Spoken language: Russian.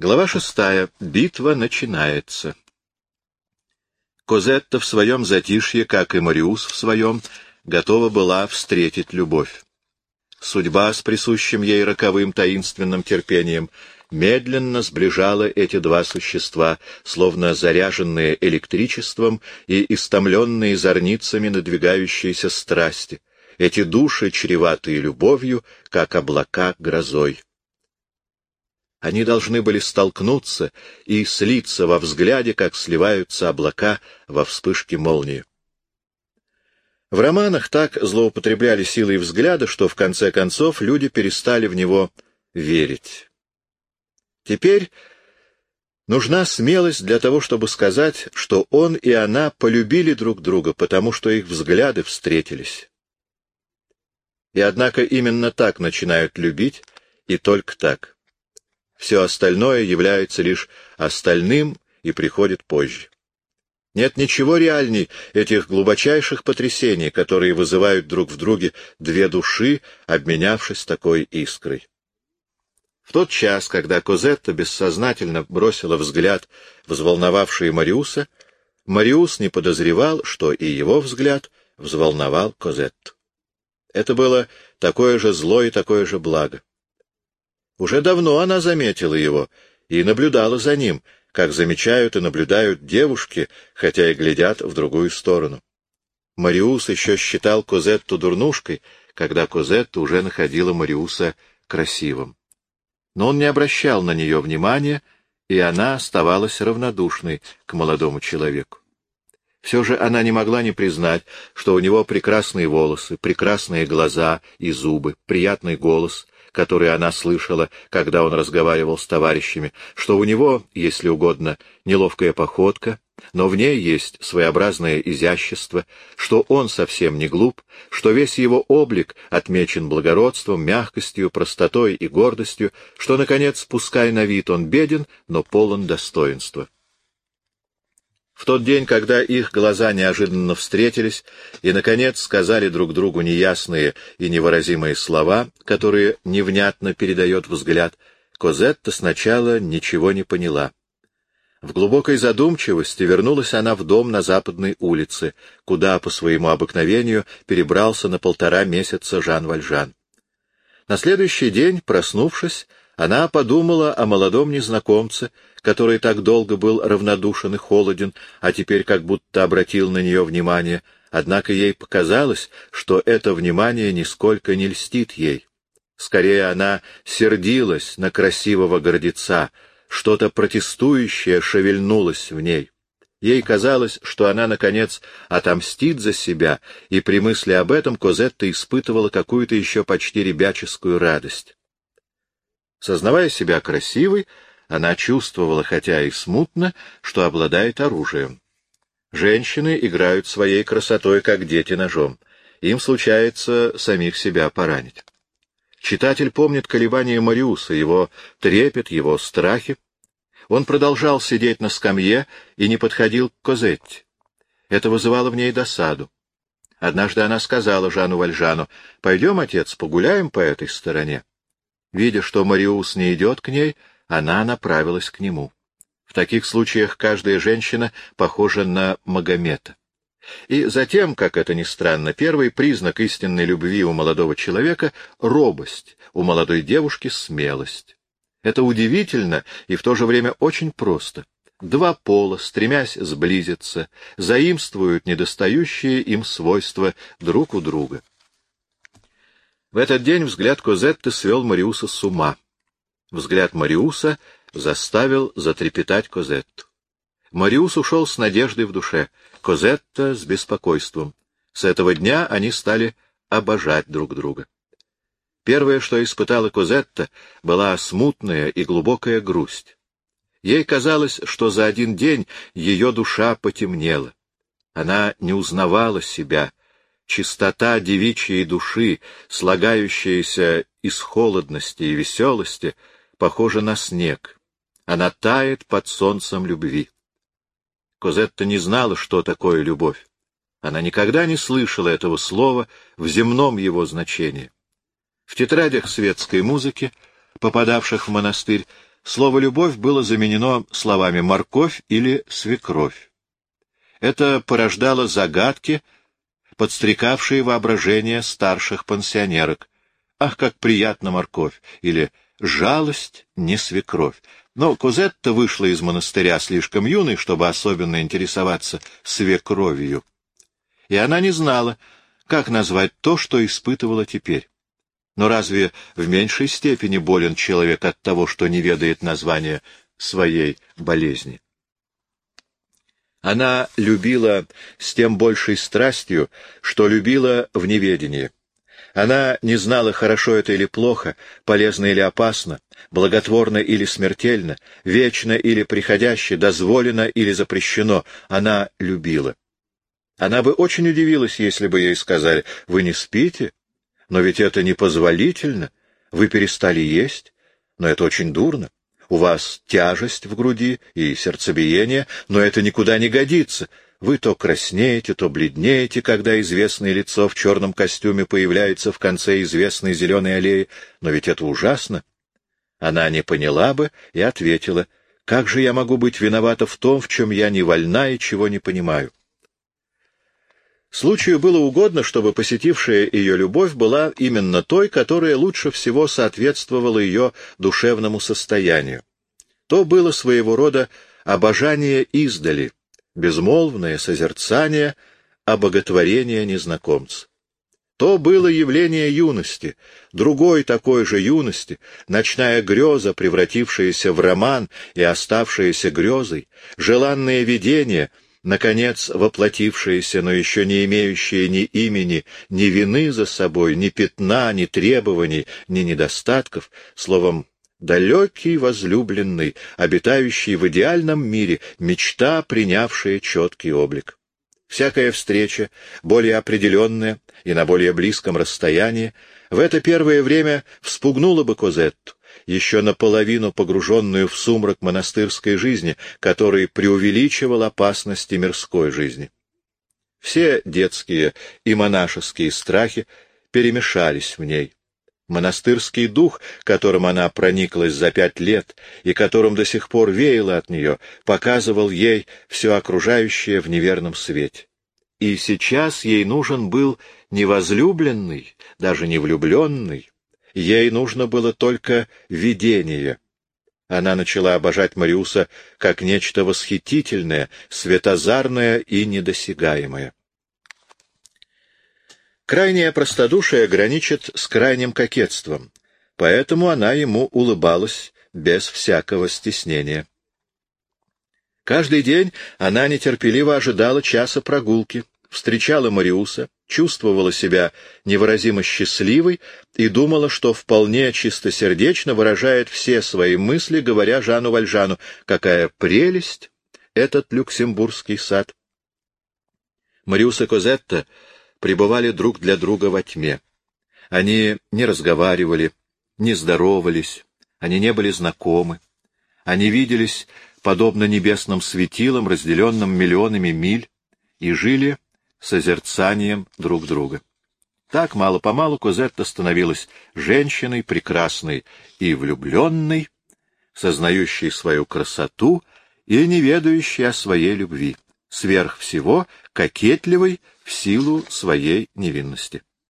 Глава шестая. Битва начинается. Козетта в своем затишье, как и Мариус в своем, готова была встретить любовь. Судьба с присущим ей роковым таинственным терпением медленно сближала эти два существа, словно заряженные электричеством и истомленные зорницами надвигающейся страсти, эти души, чреватые любовью, как облака грозой. Они должны были столкнуться и слиться во взгляде, как сливаются облака во вспышке молнии. В романах так злоупотребляли силой взгляда, что в конце концов люди перестали в него верить. Теперь нужна смелость для того, чтобы сказать, что он и она полюбили друг друга, потому что их взгляды встретились. И однако именно так начинают любить, и только так. Все остальное является лишь остальным и приходит позже. Нет ничего реальней этих глубочайших потрясений, которые вызывают друг в друге две души, обменявшись такой искрой. В тот час, когда Козетта бессознательно бросила взгляд, взволновавший Мариуса, Мариус не подозревал, что и его взгляд взволновал Козетту. Это было такое же зло и такое же благо. Уже давно она заметила его и наблюдала за ним, как замечают и наблюдают девушки, хотя и глядят в другую сторону. Мариус еще считал Козетту дурнушкой, когда Козетта уже находила Мариуса красивым. Но он не обращал на нее внимания, и она оставалась равнодушной к молодому человеку. Все же она не могла не признать, что у него прекрасные волосы, прекрасные глаза и зубы, приятный голос, который она слышала, когда он разговаривал с товарищами, что у него, если угодно, неловкая походка, но в ней есть своеобразное изящество, что он совсем не глуп, что весь его облик отмечен благородством, мягкостью, простотой и гордостью, что, наконец, пускай на вид он беден, но полон достоинства. В тот день, когда их глаза неожиданно встретились и, наконец, сказали друг другу неясные и невыразимые слова, которые невнятно передает взгляд, Козетта сначала ничего не поняла. В глубокой задумчивости вернулась она в дом на западной улице, куда по своему обыкновению перебрался на полтора месяца Жан Вальжан. На следующий день, проснувшись, она подумала о молодом незнакомце, который так долго был равнодушен и холоден, а теперь как будто обратил на нее внимание, однако ей показалось, что это внимание нисколько не льстит ей. Скорее она сердилась на красивого гордеца, что-то протестующее шевельнулось в ней. Ей казалось, что она, наконец, отомстит за себя, и при мысли об этом Козетта испытывала какую-то еще почти ребяческую радость. Сознавая себя красивой, она чувствовала, хотя и смутно, что обладает оружием. Женщины играют своей красотой, как дети ножом. Им случается самих себя поранить. Читатель помнит колебания Мариуса, его трепет, его страхи. Он продолжал сидеть на скамье и не подходил к Козетте. Это вызывало в ней досаду. Однажды она сказала Жану Вальжану, «Пойдем, отец, погуляем по этой стороне». Видя, что Мариус не идет к ней, она направилась к нему. В таких случаях каждая женщина похожа на Магомета. И затем, как это ни странно, первый признак истинной любви у молодого человека — робость, у молодой девушки — смелость. Это удивительно и в то же время очень просто. Два пола, стремясь сблизиться, заимствуют недостающие им свойства друг у друга. В этот день взгляд Козетты свел Мариуса с ума. Взгляд Мариуса заставил затрепетать Козетту. Мариус ушел с надеждой в душе, Козетта с беспокойством. С этого дня они стали обожать друг друга. Первое, что испытала Козетта, была смутная и глубокая грусть. Ей казалось, что за один день ее душа потемнела. Она не узнавала себя. Чистота девичьей души, слагающаяся из холодности и веселости, похожа на снег. Она тает под солнцем любви. Козетта не знала, что такое любовь. Она никогда не слышала этого слова в земном его значении. В тетрадях светской музыки, попадавших в монастырь, слово «любовь» было заменено словами «морковь» или «свекровь». Это порождало загадки, подстрекавшие воображение старших пансионерок. «Ах, как приятно морковь!» или «жалость, не свекровь». Но Козетта вышла из монастыря слишком юной, чтобы особенно интересоваться свекровью. И она не знала, как назвать то, что испытывала теперь. Но разве в меньшей степени болен человек от того, что не ведает названия своей болезни? Она любила с тем большей страстью, что любила в неведении. Она не знала, хорошо это или плохо, полезно или опасно, благотворно или смертельно, вечно или приходяще, дозволено или запрещено. Она любила. Она бы очень удивилась, если бы ей сказали, «Вы не спите? Но ведь это непозволительно. Вы перестали есть, но это очень дурно. У вас тяжесть в груди и сердцебиение, но это никуда не годится. Вы то краснеете, то бледнеете, когда известное лицо в черном костюме появляется в конце известной зеленой аллеи, но ведь это ужасно. Она не поняла бы и ответила, как же я могу быть виновата в том, в чем я не вольна и чего не понимаю? Случаю было угодно, чтобы посетившая ее любовь была именно той, которая лучше всего соответствовала ее душевному состоянию. То было своего рода обожание издали, безмолвное созерцание, обоготворение незнакомца. То было явление юности, другой такой же юности, ночная греза, превратившаяся в роман и оставшаяся грезой, желанное видение, наконец воплотившееся, но еще не имеющее ни имени, ни вины за собой, ни пятна, ни требований, ни недостатков, словом, далекий возлюбленный, обитающий в идеальном мире, мечта, принявшая четкий облик. Всякая встреча, более определенная и на более близком расстоянии, в это первое время вспугнула бы Козетту, еще наполовину погруженную в сумрак монастырской жизни, который преувеличивал опасности мирской жизни. Все детские и монашеские страхи перемешались в ней. Монастырский дух, которым она прониклась за пять лет и которым до сих пор веяло от нее, показывал ей все окружающее в неверном свете. И сейчас ей нужен был не возлюбленный, даже не влюбленный, ей нужно было только видение. Она начала обожать Мариуса как нечто восхитительное, светозарное и недосягаемое. Крайнее простодушие граничит с крайним кокетством, поэтому она ему улыбалась без всякого стеснения. Каждый день она нетерпеливо ожидала часа прогулки, встречала Мариуса, чувствовала себя невыразимо счастливой и думала, что вполне чистосердечно выражает все свои мысли, говоря Жану Вальжану, какая прелесть этот люксембургский сад. Мариуса Козетта пребывали друг для друга во тьме. Они не разговаривали, не здоровались, они не были знакомы. Они виделись, подобно небесным светилам, разделенным миллионами миль, и жили созерцанием друг друга. Так мало-помалу Козетта становилась женщиной прекрасной и влюбленной, сознающей свою красоту и не ведающей о своей любви, сверх всего кокетливой в силу своей невинности.